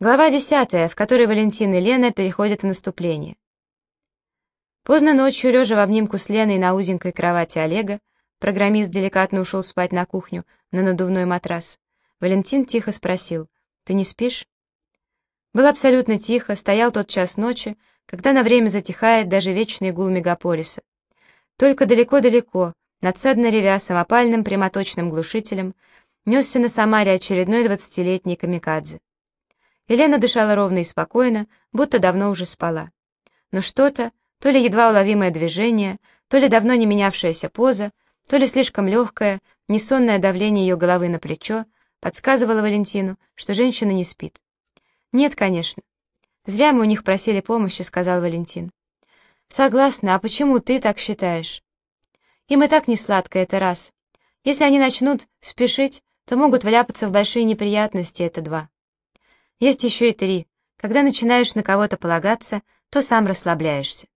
Глава десятая, в которой Валентин и Лена переходят в наступление. Поздно ночью, лежа в обнимку с Леной на узенькой кровати Олега, программист деликатно ушел спать на кухню на надувной матрас, Валентин тихо спросил, «Ты не спишь?» Было абсолютно тихо, стоял тот час ночи, когда на время затихает даже вечный гул мегаполиса. Только далеко-далеко, надсадно ревя самопальным прямоточным глушителем, несся на Самаре очередной двадцатилетний камикадзе. Елена дышала ровно и спокойно, будто давно уже спала. Но что-то, то ли едва уловимое движение, то ли давно не менявшаяся поза, то ли слишком легкое, несонное давление ее головы на плечо, подсказывало Валентину, что женщина не спит. «Нет, конечно. Зря мы у них просили помощи», — сказал Валентин. «Согласна, а почему ты так считаешь?» «Им и так не сладко, это раз. Если они начнут спешить, то могут вляпаться в большие неприятности, это два. Есть еще и три. Когда начинаешь на кого-то полагаться, то сам расслабляешься.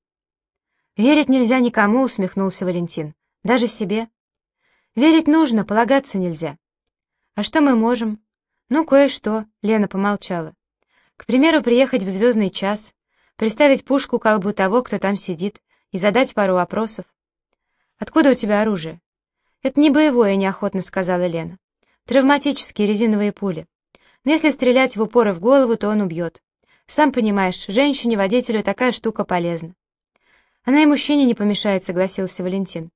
«Верить нельзя никому», — усмехнулся Валентин. «Даже себе». «Верить нужно, полагаться нельзя». «А что мы можем?» «Ну, кое-что», — Лена помолчала. «К примеру, приехать в звездный час, приставить пушку к колбу того, кто там сидит, и задать пару вопросов». «Откуда у тебя оружие?» «Это не боевое», — неохотно сказала Лена. «Травматические резиновые пули. Но если стрелять в упор и в голову, то он убьет. Сам понимаешь, женщине-водителю такая штука полезна. Она и мужчине не помешает, согласился Валентин.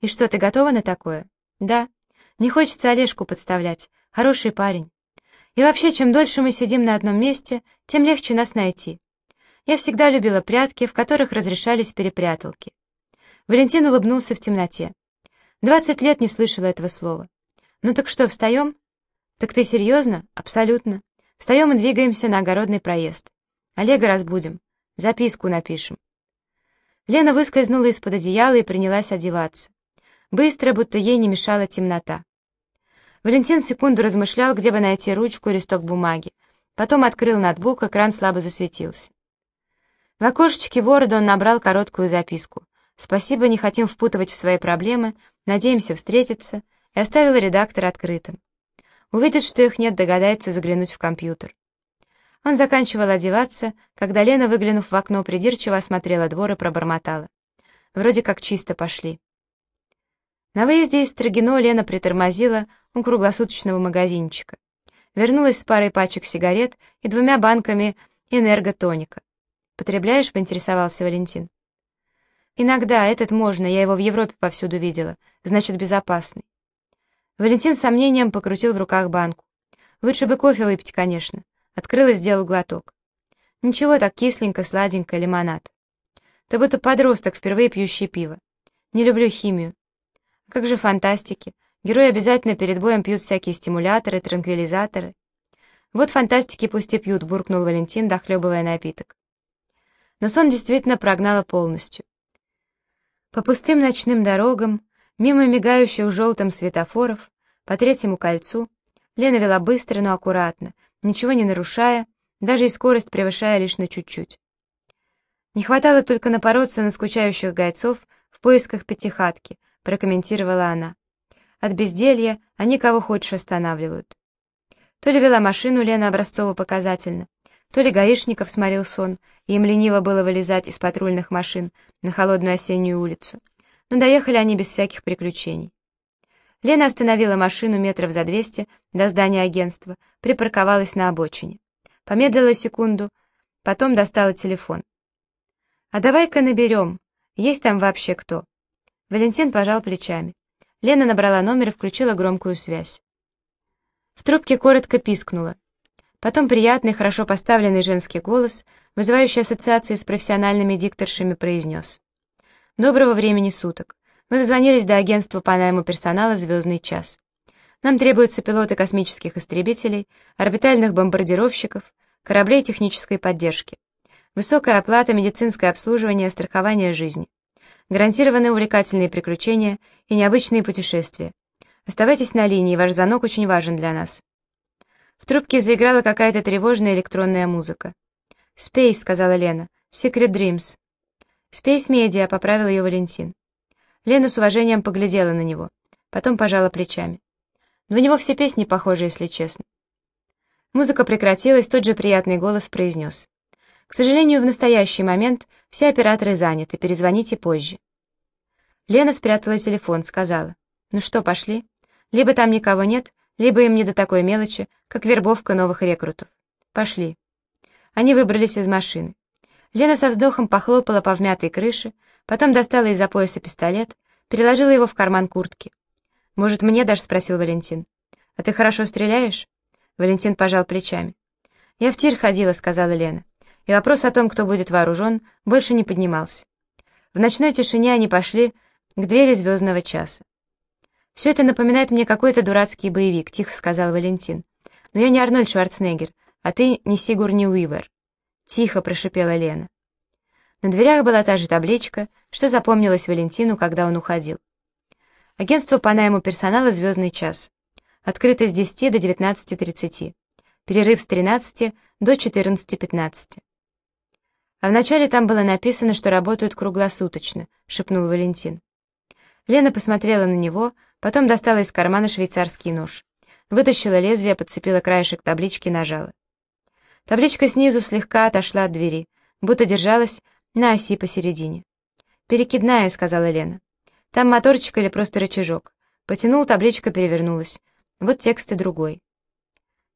И что, ты готова на такое? Да. Не хочется Олежку подставлять. Хороший парень. И вообще, чем дольше мы сидим на одном месте, тем легче нас найти. Я всегда любила прятки, в которых разрешались перепряталки. Валентин улыбнулся в темноте. Двадцать лет не слышала этого слова. Ну так что, встаем? «Так ты серьезно?» «Абсолютно. Встаем и двигаемся на огородный проезд. Олега разбудим. Записку напишем». Лена выскользнула из-под одеяла и принялась одеваться. Быстро, будто ей не мешала темнота. Валентин секунду размышлял, где бы найти ручку и листок бумаги. Потом открыл ноутбук, экран слабо засветился. В окошечке Ворода он набрал короткую записку. «Спасибо, не хотим впутывать в свои проблемы, надеемся встретиться», и оставил редактор открытым. Увидит, что их нет, догадается заглянуть в компьютер. Он заканчивал одеваться, когда Лена, выглянув в окно, придирчиво осмотрела двор и пробормотала. Вроде как чисто пошли. На выезде из Строгино Лена притормозила у круглосуточного магазинчика. Вернулась с парой пачек сигарет и двумя банками энерготоника. «Потребляешь?» — поинтересовался Валентин. «Иногда, этот можно, я его в Европе повсюду видела, значит, безопасный». Валентин с сомнением покрутил в руках банку. Лучше бы кофе выпить, конечно. Открыл и сделал глоток. Ничего так кисленько, сладенько, лимонад. Ты будто подросток, впервые пьющий пиво. Не люблю химию. А как же фантастики? Герои обязательно перед боем пьют всякие стимуляторы, транквилизаторы. Вот фантастики пусть и пьют, буркнул Валентин, дохлебывая напиток. Но сон действительно прогнало полностью. По пустым ночным дорогам, Мимо мигающих желтым светофоров, по третьему кольцу, Лена вела быстро, но аккуратно, ничего не нарушая, даже и скорость превышая лишь на чуть-чуть. Не хватало только напороться на скучающих гайцов в поисках пятихатки, прокомментировала она. От безделья они кого хочешь останавливают. То ли вела машину Лена образцово-показательно, то ли гаишников сморил сон, и им лениво было вылезать из патрульных машин на холодную осеннюю улицу но доехали они без всяких приключений. Лена остановила машину метров за двести до здания агентства, припарковалась на обочине. Помедлила секунду, потом достала телефон. «А давай-ка наберем. Есть там вообще кто?» Валентин пожал плечами. Лена набрала номер и включила громкую связь. В трубке коротко пискнула. Потом приятный, хорошо поставленный женский голос, вызывающий ассоциации с профессиональными дикторшами, произнес. Доброго времени суток. Мы дозвонились до агентства по найму персонала «Звездный час». Нам требуются пилоты космических истребителей, орбитальных бомбардировщиков, кораблей технической поддержки. Высокая оплата, медицинское обслуживание, страхование жизни. Гарантированные увлекательные приключения и необычные путешествия. Оставайтесь на линии, ваш звонок очень важен для нас. В трубке заиграла какая-то тревожная электронная музыка. «Space», — сказала Лена. «Secret Dreams». «Спейс Медиа», — поправил ее Валентин. Лена с уважением поглядела на него, потом пожала плечами. Но у него все песни похожи, если честно. Музыка прекратилась, тот же приятный голос произнес. «К сожалению, в настоящий момент все операторы заняты, перезвоните позже». Лена спрятала телефон, сказала. «Ну что, пошли? Либо там никого нет, либо им не до такой мелочи, как вербовка новых рекрутов. Пошли». Они выбрались из машины. Лена со вздохом похлопала по вмятой крыше, потом достала из-за пояса пистолет, переложила его в карман куртки. «Может, мне дашь?» — спросил Валентин. «А ты хорошо стреляешь?» Валентин пожал плечами. «Я в тир ходила», — сказала Лена. И вопрос о том, кто будет вооружен, больше не поднимался. В ночной тишине они пошли к двери звездного часа. «Все это напоминает мне какой-то дурацкий боевик», — тихо сказал Валентин. «Но я не Арнольд Шварценеггер, а ты не Сигурни Уивер». «Тихо», — прошипела Лена. На дверях была та же табличка, что запомнилась Валентину, когда он уходил. Агентство по найму персонала «Звездный час». Открыто с 10 до 19.30. Перерыв с 13 до 14.15. А вначале там было написано, что работают круглосуточно, шепнул Валентин. Лена посмотрела на него, потом достала из кармана швейцарский нож. Вытащила лезвие, подцепила краешек таблички, нажала. Табличка снизу слегка отошла от двери, будто держалась на оси посередине. «Перекидная», — сказала Лена. «Там моторчик или просто рычажок». Потянул, табличка перевернулась. Вот текст и другой.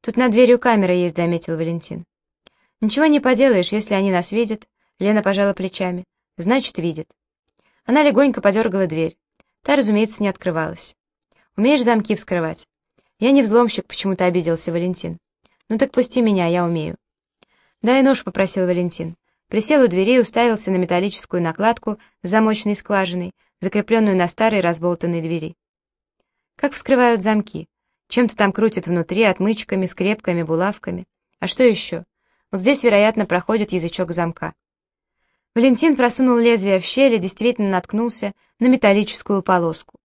«Тут над дверью камера есть», — заметил Валентин. «Ничего не поделаешь, если они нас видят». Лена пожала плечами. «Значит, видят». Она легонько подергала дверь. Та, разумеется, не открывалась. «Умеешь замки вскрывать?» «Я не взломщик», — почему-то обиделся Валентин. «Ну так пусти меня, я умею». «Дай нож», — попросил Валентин. Присел у двери и уставился на металлическую накладку с замочной скважиной, закрепленную на старой разболтанной двери. «Как вскрывают замки?» Чем-то там крутят внутри, отмычками, скрепками, булавками. А что еще? Вот здесь, вероятно, проходит язычок замка. Валентин просунул лезвие в щель и действительно наткнулся на металлическую полоску.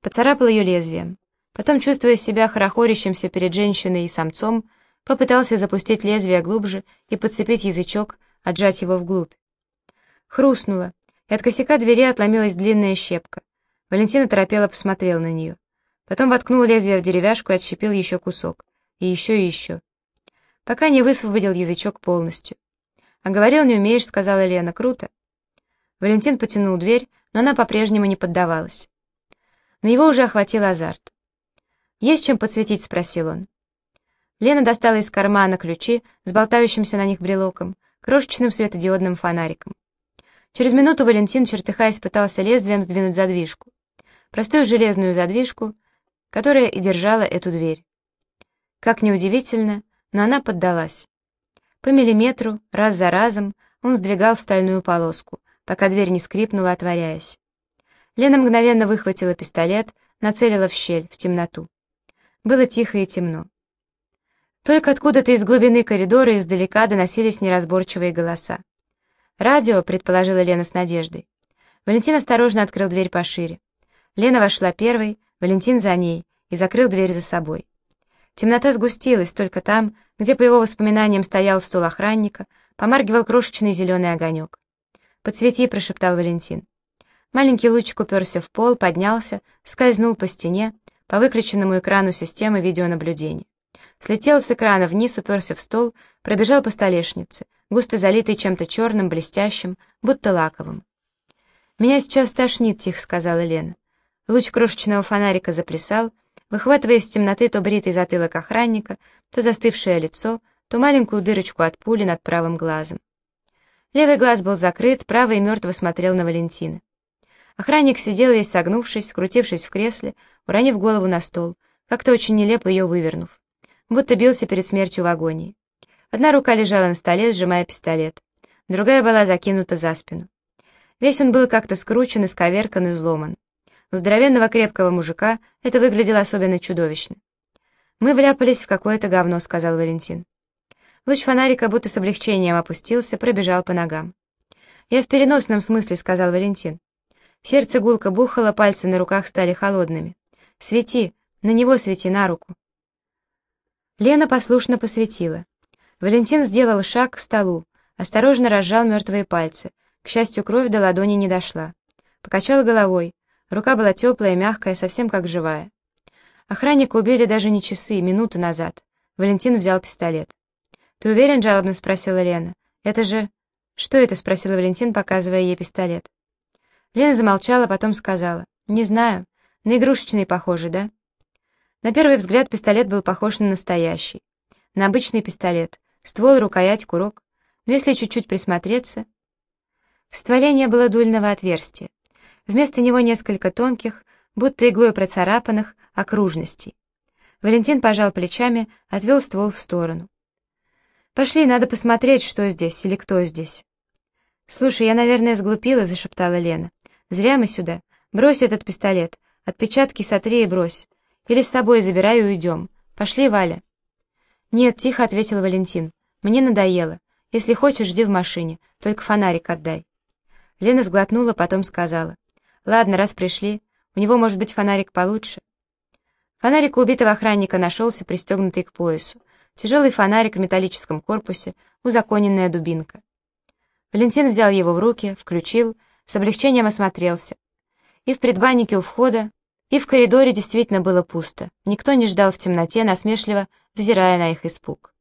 Поцарапал ее лезвием. Потом, чувствуя себя хорохорящимся перед женщиной и самцом, попытался запустить лезвие глубже и подцепить язычок, отжать его вглубь. Хрустнуло, и от косяка двери отломилась длинная щепка. Валентина торопело посмотрел на нее. Потом воткнул лезвие в деревяшку и отщепил еще кусок. И еще, и еще. Пока не высвободил язычок полностью. «А говорил, не умеешь», — сказала Лена. «Круто». Валентин потянул дверь, но она по-прежнему не поддавалась. Но его уже охватил азарт. «Есть чем подсветить?» — спросил он. Лена достала из кармана ключи с болтающимся на них брелоком, крошечным светодиодным фонариком. Через минуту Валентин, чертыхаясь, пытался лезвием сдвинуть задвижку. Простую железную задвижку, которая и держала эту дверь. Как неудивительно, но она поддалась. По миллиметру, раз за разом, он сдвигал стальную полоску, пока дверь не скрипнула, отворяясь. Лена мгновенно выхватила пистолет, нацелила в щель, в темноту. Было тихо и темно. Только откуда-то из глубины коридора издалека доносились неразборчивые голоса. «Радио», — предположила Лена с надеждой. Валентин осторожно открыл дверь пошире. Лена вошла первой, Валентин за ней, и закрыл дверь за собой. Темнота сгустилась, только там, где по его воспоминаниям стоял стул охранника, помаргивал крошечный зеленый огонек. «Подсвети», — прошептал Валентин. Маленький лучик уперся в пол, поднялся, скользнул по стене, по выключенному экрану системы видеонаблюдения. Слетел с экрана вниз, уперся в стол, пробежал по столешнице, густо залитый чем-то черным, блестящим, будто лаковым. «Меня сейчас тошнит», — тихо сказала Лена. Луч крошечного фонарика заплясал, выхватывая из темноты то бритый затылок охранника, то застывшее лицо, то маленькую дырочку от пули над правым глазом. Левый глаз был закрыт, правый мертво смотрел на Валентина. Охранник сидел весь согнувшись, скрутившись в кресле, уронив голову на стол, как-то очень нелепо ее вывернув, будто бился перед смертью в агонии. Одна рука лежала на столе, сжимая пистолет, другая была закинута за спину. Весь он был как-то скручен, исковеркан и взломан. У здоровенного крепкого мужика это выглядело особенно чудовищно. «Мы вляпались в какое-то говно», — сказал Валентин. Луч фонарика будто с облегчением опустился, пробежал по ногам. «Я в переносном смысле», — сказал Валентин. Сердце гулко бухало, пальцы на руках стали холодными. «Свети, на него свети, на руку». Лена послушно посветила. Валентин сделал шаг к столу, осторожно разжал мертвые пальцы. К счастью, кровь до ладони не дошла. Покачал головой, Рука была теплая, мягкая, совсем как живая. Охранника убили даже не часы, минуты назад. Валентин взял пистолет. «Ты уверен?» — жалобно спросила Лена. «Это же...» «Что это?» — спросил Валентин, показывая ей пистолет. Лена замолчала, потом сказала. «Не знаю. На игрушечный похоже, да?» На первый взгляд пистолет был похож на настоящий. На обычный пистолет. Ствол, рукоять, курок. Но если чуть-чуть присмотреться... В стволе не было дульного отверстия. Вместо него несколько тонких, будто иглой процарапанных, окружностей. Валентин пожал плечами, отвел ствол в сторону. «Пошли, надо посмотреть, что здесь или кто здесь». «Слушай, я, наверное, сглупила», — зашептала Лена. «Зря мы сюда. Брось этот пистолет. Отпечатки сотри и брось. Или с собой забирай и уйдем. Пошли, Валя». «Нет», — тихо ответил Валентин. «Мне надоело. Если хочешь, жди в машине. Только фонарик отдай». Лена сглотнула, потом сказала. «Ладно, раз пришли. У него может быть фонарик получше». Фонарик у убитого охранника нашелся, пристегнутый к поясу. Тяжелый фонарик в металлическом корпусе, узаконенная дубинка. Валентин взял его в руки, включил, с облегчением осмотрелся. И в предбаннике у входа, и в коридоре действительно было пусто. Никто не ждал в темноте, насмешливо взирая на их испуг.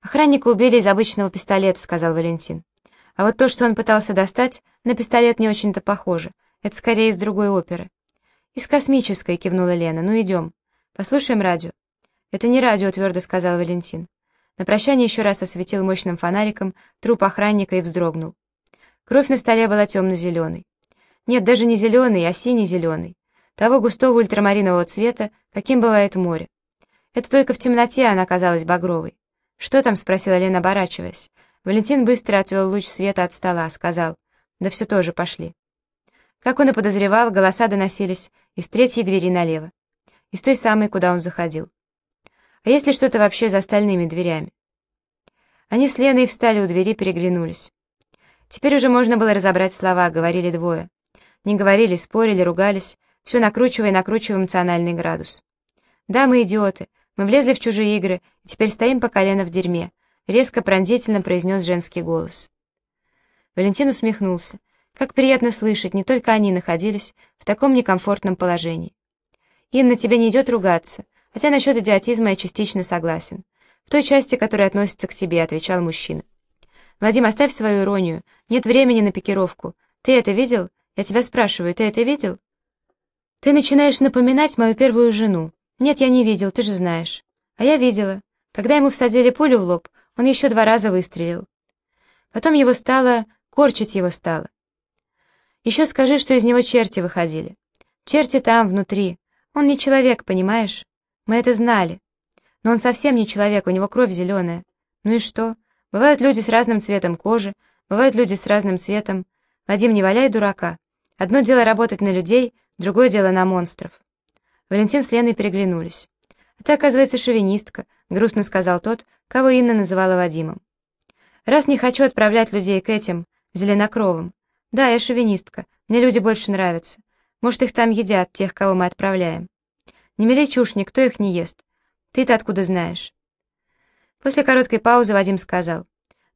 «Охранника убили из обычного пистолета», — сказал Валентин. «А вот то, что он пытался достать, на пистолет не очень-то похоже. Это скорее из другой оперы». «Из космической», — кивнула Лена. «Ну, идем. Послушаем радио». «Это не радио», — твердо сказал Валентин. На прощание еще раз осветил мощным фонариком труп охранника и вздрогнул. Кровь на столе была темно-зеленой. Нет, даже не зеленый, а синий-зеленый. Того густого ультрамаринового цвета, каким бывает море. Это только в темноте она казалась багровой. «Что там?» — спросила Лена, оборачиваясь. Валентин быстро отвел луч света от стола, сказал. «Да все тоже, пошли». Как он и подозревал, голоса доносились из третьей двери налево. Из той самой, куда он заходил. А если что-то вообще за остальными дверями? Они с Леной встали у двери, переглянулись. Теперь уже можно было разобрать слова, говорили двое. Не говорили, спорили, ругались, все накручивая и накручивая эмоциональный градус. Да, мы идиоты, мы влезли в чужие игры, и теперь стоим по колено в дерьме, резко пронзительно произнес женский голос. Валентин усмехнулся. Как приятно слышать, не только они находились в таком некомфортном положении. «Инна, тебе не идет ругаться. Хотя насчет идиотизма я частично согласен. В той части, которая относится к тебе, отвечал мужчина. Вадим, оставь свою иронию. Нет времени на пикировку. Ты это видел? Я тебя спрашиваю, ты это видел? Ты начинаешь напоминать мою первую жену. Нет, я не видел, ты же знаешь. А я видела. Когда ему всадили пулю в лоб, он еще два раза выстрелил. Потом его стало... корчить его стало. Еще скажи, что из него черти выходили. Черти там, внутри. Он не человек, понимаешь? Мы это знали. Но он совсем не человек, у него кровь зеленая. Ну и что? Бывают люди с разным цветом кожи, бывают люди с разным цветом. Вадим, не валяй дурака. Одно дело работать на людей, другое дело на монстров. Валентин с Леной переглянулись. «А ты, оказывается, шовинистка», — грустно сказал тот, кого Инна называла Вадимом. «Раз не хочу отправлять людей к этим, зеленокровым. Да, я шовинистка, мне люди больше нравятся. Может, их там едят, тех, кого мы отправляем. Не мели чушь, никто их не ест. Ты-то откуда знаешь?» После короткой паузы Вадим сказал.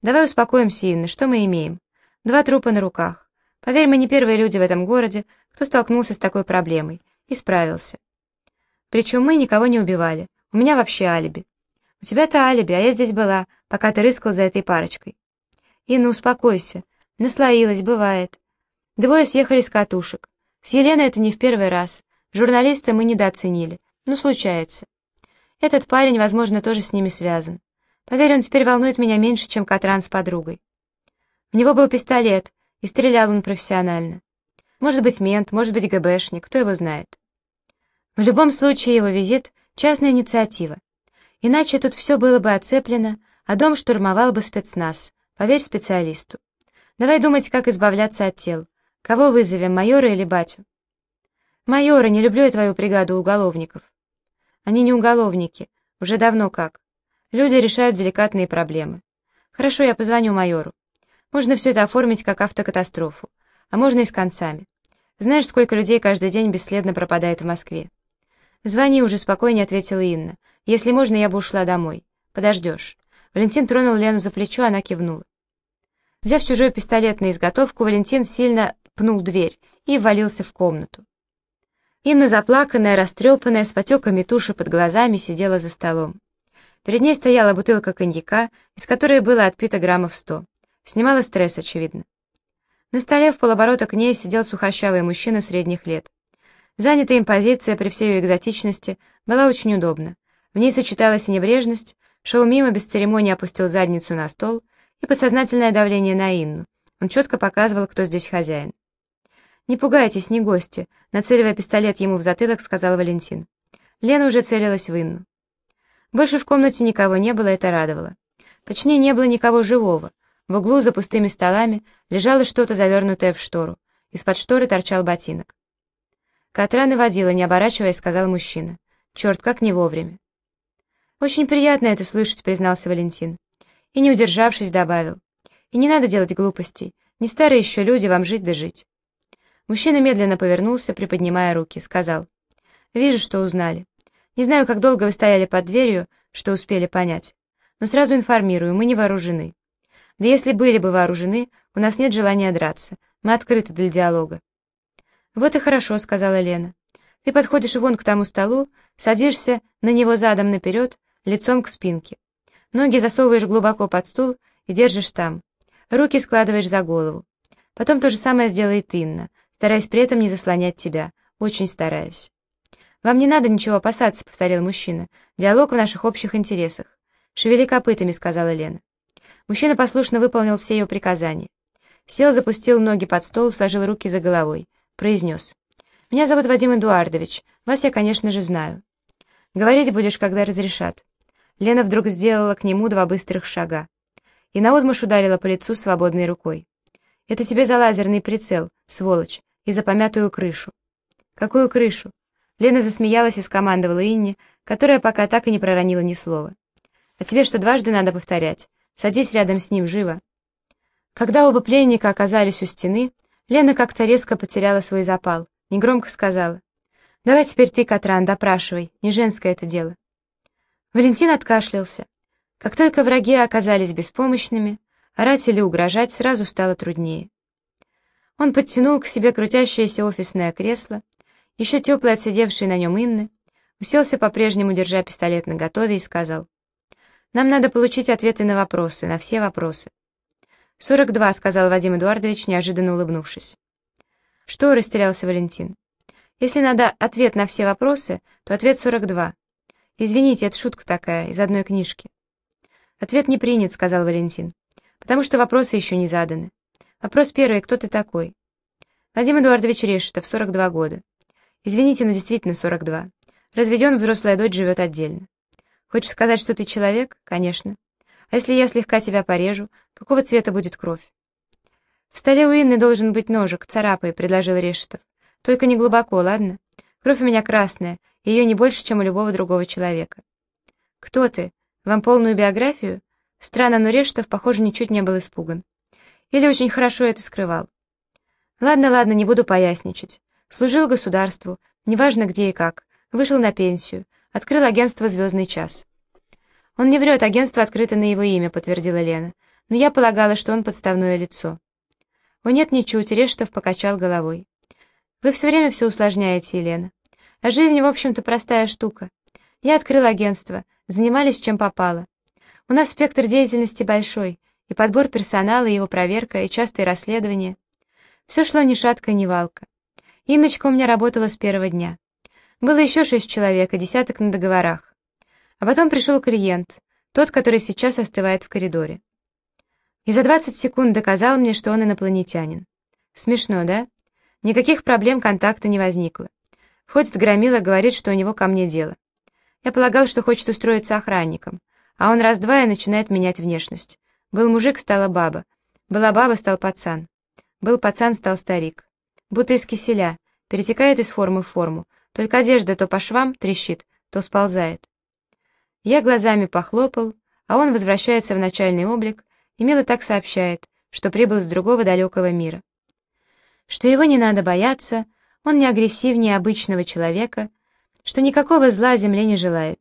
«Давай успокоимся, Инна, что мы имеем? Два трупа на руках. Поверь, мы не первые люди в этом городе, кто столкнулся с такой проблемой. И справился. Причем мы никого не убивали. У меня вообще алиби. У тебя-то алиби, а я здесь была, пока ты рыскал за этой парочкой. Инна, успокойся. Наслоилась, бывает. Двое съехали с катушек. С Еленой это не в первый раз. Журналиста мы недооценили. Ну, случается. Этот парень, возможно, тоже с ними связан. Поверь, он теперь волнует меня меньше, чем Катран с подругой. У него был пистолет, и стрелял он профессионально. Может быть, мент, может быть, ГБшник, кто его знает. В любом случае, его визит — частная инициатива. Иначе тут все было бы оцеплено, а дом штурмовал бы спецназ. Поверь специалисту. Давай думать, как избавляться от тел. Кого вызовем, майора или батю? «Майора, не люблю я твою бригаду уголовников». «Они не уголовники. Уже давно как. Люди решают деликатные проблемы. Хорошо, я позвоню майору. Можно все это оформить как автокатастрофу. А можно и с концами. Знаешь, сколько людей каждый день бесследно пропадает в Москве?» «Звони уже», — спокойнее ответила Инна. «Если можно, я бы ушла домой. Подождешь». Валентин тронул Лену за плечо, она кивнула. Взяв чужой пистолет на изготовку, Валентин сильно пнул дверь и ввалился в комнату. Инна, заплаканная, растрепанная, с потеками туши под глазами, сидела за столом. Перед ней стояла бутылка коньяка, из которой было отпито граммов сто. Снимала стресс, очевидно. На столе в полоборота к ней сидел сухощавый мужчина средних лет. Занятая им позиция при всей ее экзотичности была очень удобна. В ней сочеталась и небрежность, шел мимо, без церемонии опустил задницу на стол и подсознательное давление на Инну. Он четко показывал, кто здесь хозяин. «Не пугайтесь, не гости», — нацеливая пистолет ему в затылок, сказал Валентин. Лена уже целилась в Инну. Больше в комнате никого не было, это радовало. Точнее, не было никого живого. В углу за пустыми столами лежало что-то завернутое в штору. Из-под шторы торчал ботинок. Катран и водила, не оборачиваясь, сказал мужчина. «Черт, как не вовремя». «Очень приятно это слышать», — признался Валентин. И, не удержавшись, добавил. «И не надо делать глупостей. Не старые еще люди, вам жить да жить». Мужчина медленно повернулся, приподнимая руки, сказал. «Вижу, что узнали. Не знаю, как долго вы стояли под дверью, что успели понять. Но сразу информирую, мы не вооружены. Да если были бы вооружены, у нас нет желания драться. Мы открыты для диалога». «Вот и хорошо», — сказала Лена. «Ты подходишь вон к тому столу, садишься на него задом наперед, лицом к спинке. Ноги засовываешь глубоко под стул и держишь там. Руки складываешь за голову. Потом то же самое сделает Инна стараясь при этом не заслонять тебя, очень стараясь. «Вам не надо ничего опасаться», — повторил мужчина. «Диалог в наших общих интересах». «Шевели копытами», — сказала Лена. Мужчина послушно выполнил все ее приказания. Сел, запустил ноги под стол, сложил руки за головой. Произнес. «Меня зовут Вадим Эдуардович. Вас я, конечно же, знаю. Говорить будешь, когда разрешат». Лена вдруг сделала к нему два быстрых шага. И наотмашь ударила по лицу свободной рукой. «Это тебе за лазерный прицел, сволочь и за помятую крышу. Какую крышу? Лена засмеялась и скомандовала Инне, которая пока так и не проронила ни слова. А тебе что, дважды надо повторять? Садись рядом с ним, живо. Когда оба пленника оказались у стены, Лена как-то резко потеряла свой запал, негромко сказала. «Давай теперь ты, Катран, допрашивай, не женское это дело». Валентин откашлялся. Как только враги оказались беспомощными, орать или угрожать сразу стало труднее. Он подтянул к себе крутящееся офисное кресло, еще теплое отсидевшее на нем Инны, уселся по-прежнему, держа пистолет наготове, и сказал, «Нам надо получить ответы на вопросы, на все вопросы». «Сорок два», — сказал Вадим Эдуардович, неожиданно улыбнувшись. «Что?» — растерялся Валентин. «Если надо ответ на все вопросы, то ответ сорок два. Извините, это шутка такая, из одной книжки». «Ответ не принят», — сказал Валентин, «потому что вопросы еще не заданы. Вопрос первый. Кто ты такой? Вадим Эдуардович Решетов, 42 года. Извините, но действительно 42. Разведен, взрослая дочь живет отдельно. Хочешь сказать, что ты человек? Конечно. А если я слегка тебя порежу, какого цвета будет кровь? В столе у Инны должен быть ножик, царапай, предложил Решетов. Только не глубоко, ладно? Кровь у меня красная, ее не больше, чем у любого другого человека. Кто ты? Вам полную биографию? Странно, но Решетов, похоже, ничуть не был испуган. Или очень хорошо это скрывал. Ладно, ладно, не буду поясничать. Служил государству, неважно где и как. Вышел на пенсию, открыл агентство «Звездный час». Он не врет, агентство открыто на его имя, подтвердила Лена. Но я полагала, что он подставное лицо. О нет, ничуть, Рештов покачал головой. Вы все время все усложняете, Елена. А жизнь, в общем-то, простая штука. Я открыл агентство, занимались чем попало. У нас спектр деятельности большой, и подбор персонала, и его проверка, и частые расследования. Все шло ни шатко, ни валко. Инночка у меня работала с первого дня. Было еще шесть человек и десяток на договорах. А потом пришел клиент, тот, который сейчас остывает в коридоре. И за 20 секунд доказал мне, что он инопланетянин. Смешно, да? Никаких проблем контакта не возникло. Входит Громила, говорит, что у него ко мне дело. Я полагал, что хочет устроиться охранником, а он раз-два и начинает менять внешность. Был мужик, стала баба. Была баба, стал пацан. Был пацан, стал старик. Будто из киселя, перетекает из формы в форму. Только одежда то по швам трещит, то сползает. Я глазами похлопал, а он возвращается в начальный облик и мило так сообщает, что прибыл из другого далекого мира. Что его не надо бояться, он не агрессивнее обычного человека, что никакого зла земле не желает.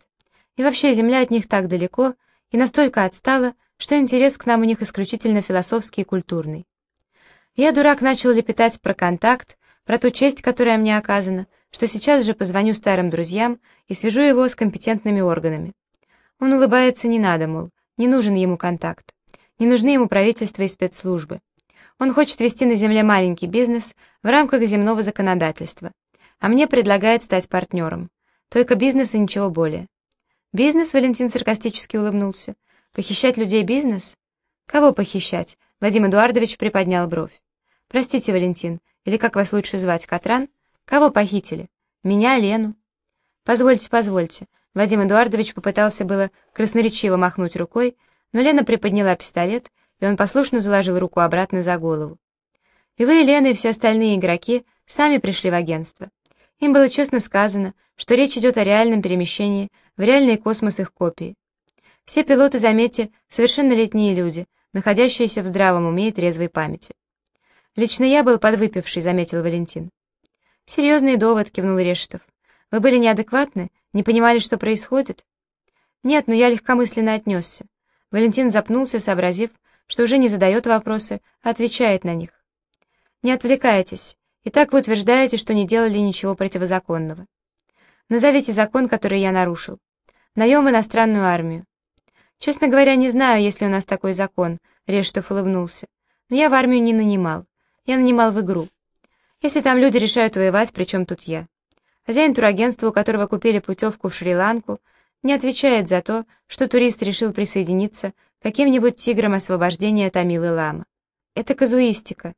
И вообще земля от них так далеко и настолько отстала, что интерес к нам у них исключительно философский и культурный. Я, дурак, начал лепетать про контакт, про ту честь, которая мне оказана, что сейчас же позвоню старым друзьям и свяжу его с компетентными органами. Он улыбается не надо, мол, не нужен ему контакт. Не нужны ему правительство и спецслужбы. Он хочет вести на земле маленький бизнес в рамках земного законодательства. А мне предлагает стать партнером. Только бизнес и ничего более. Бизнес, Валентин саркастически улыбнулся. Похищать людей бизнес? Кого похищать? Вадим Эдуардович приподнял бровь. Простите, Валентин, или как вас лучше звать, Катран? Кого похитили? Меня, Лену. Позвольте, позвольте. Вадим Эдуардович попытался было красноречиво махнуть рукой, но Лена приподняла пистолет, и он послушно заложил руку обратно за голову. И вы, Лена, и все остальные игроки сами пришли в агентство. Им было честно сказано, что речь идет о реальном перемещении в реальный космос их копии. Все пилоты, заметьте, совершеннолетние люди, находящиеся в здравом уме и трезвой памяти. «Лично я был подвыпивший», — заметил Валентин. «Серьезный довод», — кивнул Решетов. «Вы были неадекватны? Не понимали, что происходит?» «Нет, но я легкомысленно отнесся». Валентин запнулся, сообразив, что уже не задает вопросы, а отвечает на них. «Не отвлекайтесь. Итак, вы утверждаете, что не делали ничего противозаконного. Назовите закон, который я нарушил. Наем иностранную армию. Честно говоря, не знаю, есть ли у нас такой закон, Решетов улыбнулся. Но я в армию не нанимал. Я нанимал в игру. Если там люди решают воевать, при чем тут я? Хозяин турагентства, у которого купили путевку в Шри-Ланку, не отвечает за то, что турист решил присоединиться к каким-нибудь тиграм освобождения Тамилы Лама. Это казуистика.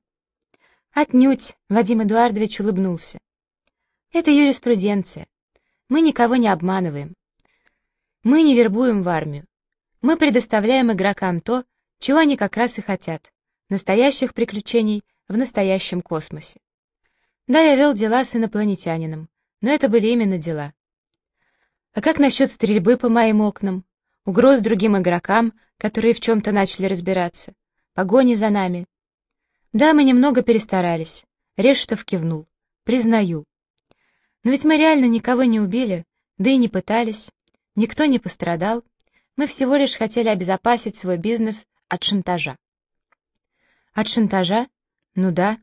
Отнюдь, Вадим Эдуардович улыбнулся. Это юриспруденция. Мы никого не обманываем. Мы не вербуем в армию. Мы предоставляем игрокам то, чего они как раз и хотят. Настоящих приключений в настоящем космосе. Да, я вел дела с инопланетянином, но это были именно дела. А как насчет стрельбы по моим окнам, угроз другим игрокам, которые в чем-то начали разбираться, погони за нами? Да, мы немного перестарались. Решетов кивнул. Признаю. Но ведь мы реально никого не убили, да и не пытались. Никто не пострадал. Мы всего лишь хотели обезопасить свой бизнес от шантажа. От шантажа? Ну да.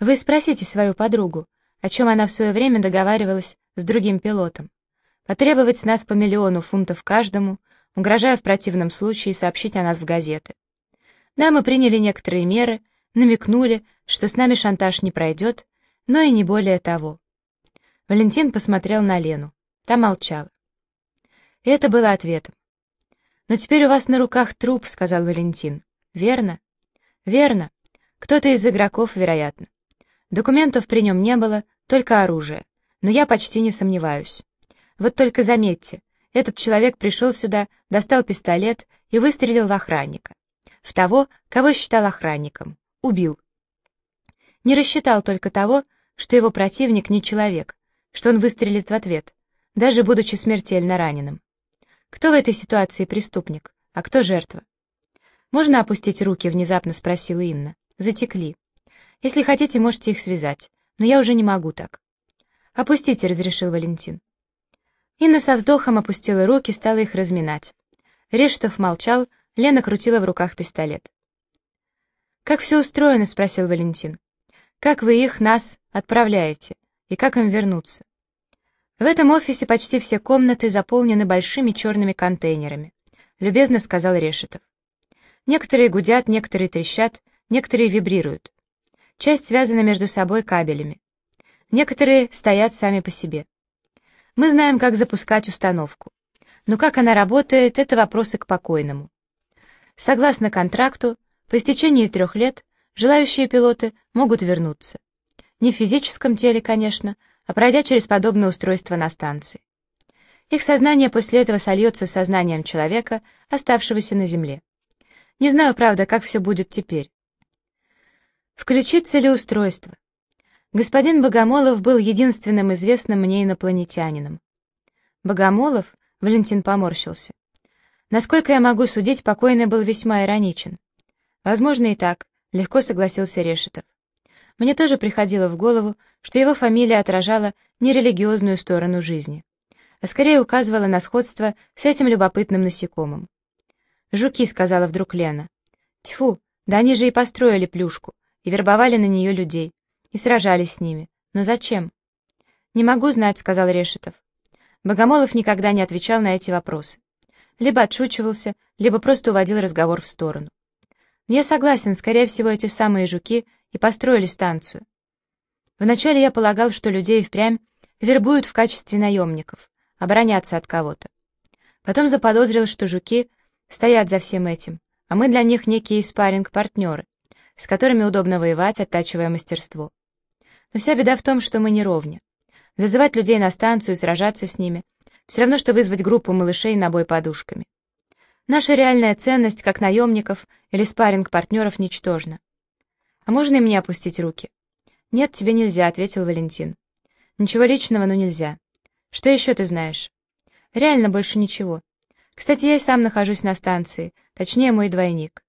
Вы спросите свою подругу, о чем она в свое время договаривалась с другим пилотом. Потребовать с нас по миллиону фунтов каждому, угрожая в противном случае сообщить о нас в газеты. Да, мы приняли некоторые меры, намекнули, что с нами шантаж не пройдет, но и не более того. Валентин посмотрел на Лену. Та молчала. Это было ответом. «Но теперь у вас на руках труп», — сказал Валентин. «Верно?» «Верно. Кто-то из игроков, вероятно. Документов при нем не было, только оружие. Но я почти не сомневаюсь. Вот только заметьте, этот человек пришел сюда, достал пистолет и выстрелил в охранника. В того, кого считал охранником. Убил. Не рассчитал только того, что его противник не человек, что он выстрелит в ответ, даже будучи смертельно раненым. Кто в этой ситуации преступник, а кто жертва? «Можно опустить руки?» — внезапно спросила Инна. «Затекли. Если хотите, можете их связать, но я уже не могу так». «Опустите», — разрешил Валентин. Инна со вздохом опустила руки, стала их разминать. Рештов молчал, Лена крутила в руках пистолет. «Как все устроено?» — спросил Валентин. «Как вы их, нас, отправляете? И как им вернуться?» В этом офисе почти все комнаты заполнены большими черными контейнерами, любезно сказал Решетов. Некоторые гудят, некоторые трещат, некоторые вибрируют. Часть связана между собой кабелями. Некоторые стоят сами по себе. Мы знаем, как запускать установку. Но как она работает, это вопросы к покойному. Согласно контракту, по истечении трех лет желающие пилоты могут вернуться. Не в физическом теле, конечно, а пройдя через подобное устройство на станции. Их сознание после этого сольется с сознанием человека, оставшегося на Земле. Не знаю, правда, как все будет теперь. Включится ли устройство? Господин Богомолов был единственным известным мне инопланетянином. Богомолов, Валентин поморщился. Насколько я могу судить, покойный был весьма ироничен. Возможно и так, легко согласился Решетов. Мне тоже приходило в голову, что его фамилия отражала не религиозную сторону жизни, а скорее указывала на сходство с этим любопытным насекомым. «Жуки», — сказала вдруг Лена. «Тьфу, да они же и построили плюшку, и вербовали на нее людей, и сражались с ними. Но зачем?» «Не могу знать», — сказал Решетов. Богомолов никогда не отвечал на эти вопросы. либо отшучивался, либо просто уводил разговор в сторону. Но я согласен, скорее всего, эти самые жуки и построили станцию. Вначале я полагал, что людей впрямь вербуют в качестве наемников, обороняться от кого-то. Потом заподозрил, что жуки стоят за всем этим, а мы для них некие спарринг-партнеры, с которыми удобно воевать, оттачивая мастерство. Но вся беда в том, что мы не ровня. Зазывать людей на станцию и сражаться с ними — все равно, что вызвать группу малышей на бой подушками. Наша реальная ценность, как наемников или спарринг-партнеров, ничтожна. А можно и мне опустить руки? «Нет, тебе нельзя», — ответил Валентин. «Ничего личного, но нельзя. Что еще ты знаешь?» «Реально больше ничего. Кстати, я и сам нахожусь на станции, точнее, мой двойник.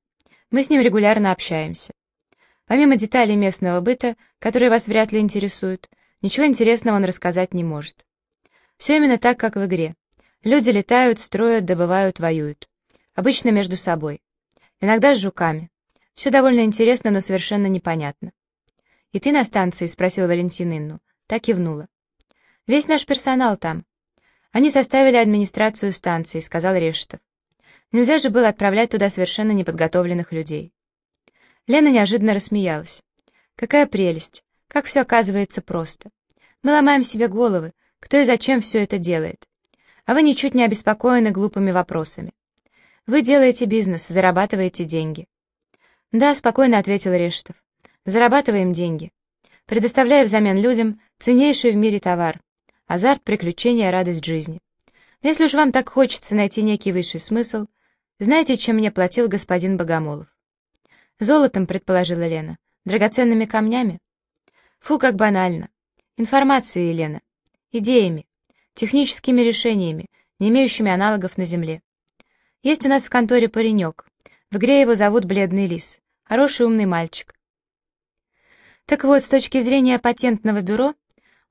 Мы с ним регулярно общаемся. Помимо деталей местного быта, которые вас вряд ли интересуют, ничего интересного он рассказать не может. Все именно так, как в игре. Люди летают, строят, добывают, воюют. Обычно между собой. Иногда с жуками. Все довольно интересно, но совершенно непонятно. «И ты на станции?» — спросил Валентин Инну. Так кивнула. «Весь наш персонал там. Они составили администрацию станции», — сказал Решетов. Нельзя же было отправлять туда совершенно неподготовленных людей. Лена неожиданно рассмеялась. «Какая прелесть! Как все оказывается просто! Мы ломаем себе головы, кто и зачем все это делает. А вы ничуть не обеспокоены глупыми вопросами. Вы делаете бизнес, зарабатываете деньги». «Да», — спокойно ответил Решетов. «Зарабатываем деньги. Предоставляя взамен людям ценнейший в мире товар. Азарт, приключения, радость жизни. Если уж вам так хочется найти некий высший смысл, знаете, чем мне платил господин Богомолов? Золотом, предположила Лена. Драгоценными камнями? Фу, как банально. Информацией, Елена. Идеями. Техническими решениями, не имеющими аналогов на Земле. Есть у нас в конторе паренек. В игре его зовут Бледный Лис. Хороший умный мальчик. Так вот, с точки зрения патентного бюро,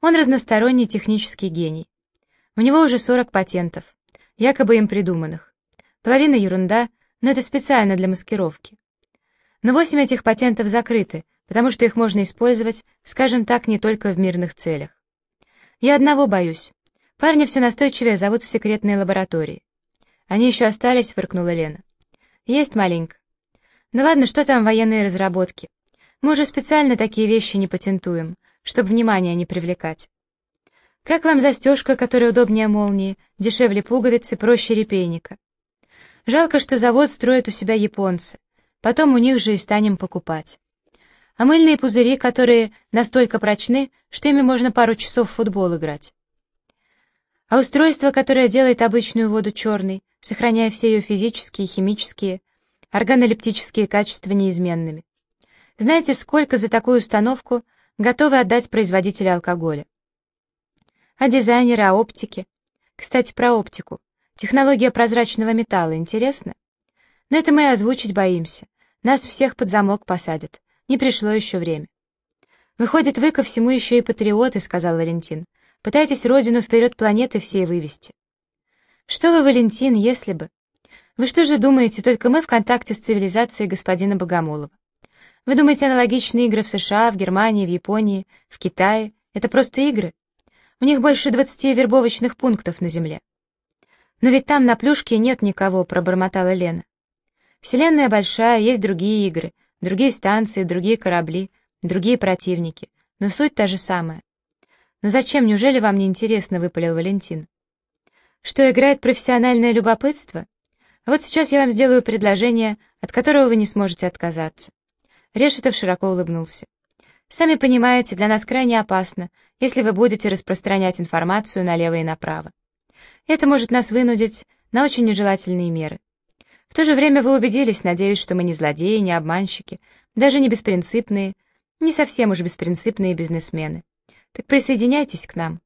он разносторонний технический гений. У него уже 40 патентов, якобы им придуманных. Половина ерунда, но это специально для маскировки. Но восемь этих патентов закрыты, потому что их можно использовать, скажем так, не только в мирных целях. Я одного боюсь. Парня все настойчивее зовут в секретной лаборатории. Они еще остались, фыркнула Лена. Есть маленько. Ну ладно, что там военные разработки? Мы уже специально такие вещи не патентуем, чтобы внимания не привлекать. Как вам застежка, которая удобнее молнии, дешевле пуговицы, проще репейника? Жалко, что завод строят у себя японцы. Потом у них же и станем покупать. А мыльные пузыри, которые настолько прочны, что ими можно пару часов в футбол играть. А устройство, которое делает обычную воду черной, сохраняя все ее физические, химические, органолептические качества неизменными. Знаете, сколько за такую установку готовы отдать производители алкоголя? А дизайнеры, а оптики? Кстати, про оптику. Технология прозрачного металла, интересно? Но это мы и озвучить боимся. Нас всех под замок посадят. Не пришло еще время. «Выходит, вы ко всему еще и патриоты», — сказал Валентин. «Пытаетесь родину вперед планеты всей вывести». «Что вы, Валентин, если бы...» «Вы что же думаете, только мы в контакте с цивилизацией господина Богомолова? Вы думаете, аналогичные игры в США, в Германии, в Японии, в Китае — это просто игры? У них больше двадцати вербовочных пунктов на Земле. «Но ведь там на плюшке нет никого», — пробормотала Лена. «Вселенная большая, есть другие игры, другие станции, другие корабли, другие противники, но суть та же самая». «Но зачем, неужели вам не интересно?» — выпалил Валентин. «Что играет профессиональное любопытство? вот сейчас я вам сделаю предложение, от которого вы не сможете отказаться». Решетов широко улыбнулся. «Сами понимаете, для нас крайне опасно, если вы будете распространять информацию налево и направо. Это может нас вынудить на очень нежелательные меры. В то же время вы убедились, надеюсь, что мы не злодеи, не обманщики, даже не беспринципные, не совсем уж беспринципные бизнесмены. Так присоединяйтесь к нам».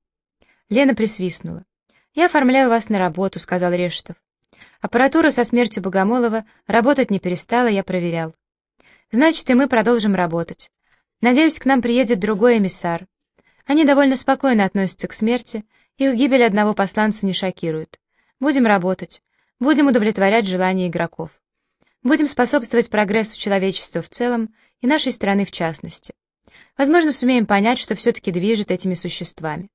Лена присвистнула. «Я оформляю вас на работу», — сказал Решетов. Аппаратура со смертью Богомолова работать не перестала, я проверял. Значит, и мы продолжим работать. Надеюсь, к нам приедет другой эмиссар. Они довольно спокойно относятся к смерти, их гибель одного посланца не шокирует. Будем работать, будем удовлетворять желания игроков. Будем способствовать прогрессу человечества в целом и нашей страны в частности. Возможно, сумеем понять, что все-таки движет этими существами.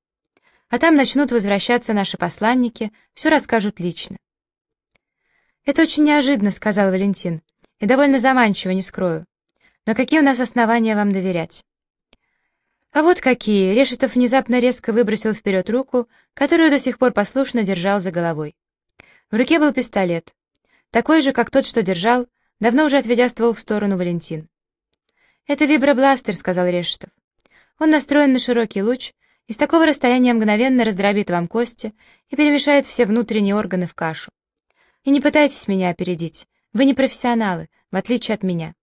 А там начнут возвращаться наши посланники, все расскажут лично. «Это очень неожиданно», — сказал Валентин, — «и довольно заманчиво, не скрою. Но какие у нас основания вам доверять?» А вот какие! Решетов внезапно резко выбросил вперед руку, которую до сих пор послушно держал за головой. В руке был пистолет. Такой же, как тот, что держал, давно уже отведя ствол в сторону Валентин. «Это вибробластер», — сказал Решетов. «Он настроен на широкий луч, и с такого расстояния мгновенно раздробит вам кости и перемешает все внутренние органы в кашу. И не пытайтесь меня опередить. Вы не профессионалы, в отличие от меня».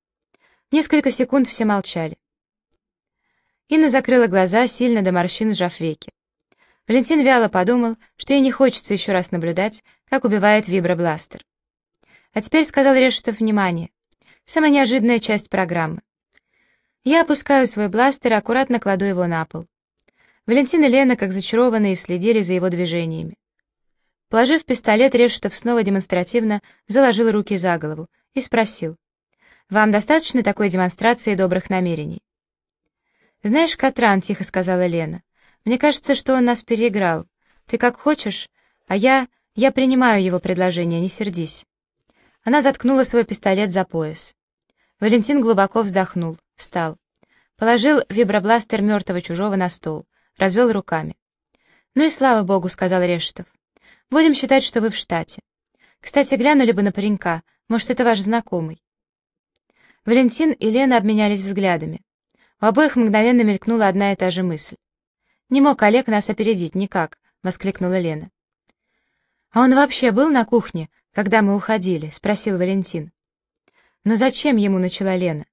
Несколько секунд все молчали. Инна закрыла глаза, сильно до морщин сжав веки. Валентин вяло подумал, что ей не хочется еще раз наблюдать, как убивает вибробластер. А теперь сказал Решетов внимание. Самая неожиданная часть программы. Я опускаю свой бластер и аккуратно кладу его на пол. Валентин и Лена, как зачарованные, следили за его движениями. Положив пистолет, Решетов снова демонстративно заложил руки за голову и спросил. «Вам достаточно такой демонстрации добрых намерений?» «Знаешь, Катран», — тихо сказала Лена, — «мне кажется, что он нас переиграл. Ты как хочешь, а я... я принимаю его предложение, не сердись». Она заткнула свой пистолет за пояс. Валентин глубоко вздохнул, встал. Положил вибробластер мертвого чужого на стол, развел руками. «Ну и слава богу», — сказал Решетов. «Будем считать, что вы в штате. Кстати, глянули бы на паренька, может, это ваш знакомый». Валентин и Лена обменялись взглядами. У обоих мгновенно мелькнула одна и та же мысль. «Не мог Олег нас опередить никак», — воскликнула Лена. «А он вообще был на кухне, когда мы уходили?» — спросил Валентин. «Но зачем ему?» — начала Лена.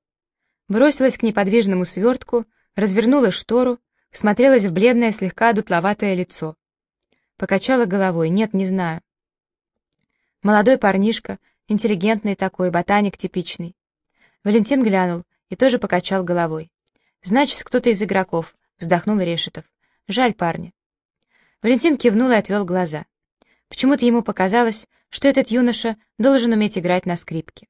Бросилась к неподвижному свертку, развернула штору, всмотрелась в бледное, слегка дутловатое лицо. Покачала головой. «Нет, не знаю». Молодой парнишка, интеллигентный такой, ботаник типичный. Валентин глянул и тоже покачал головой. «Значит, кто-то из игроков», — вздохнул Решетов. «Жаль парня». Валентин кивнул и отвел глаза. Почему-то ему показалось, что этот юноша должен уметь играть на скрипке.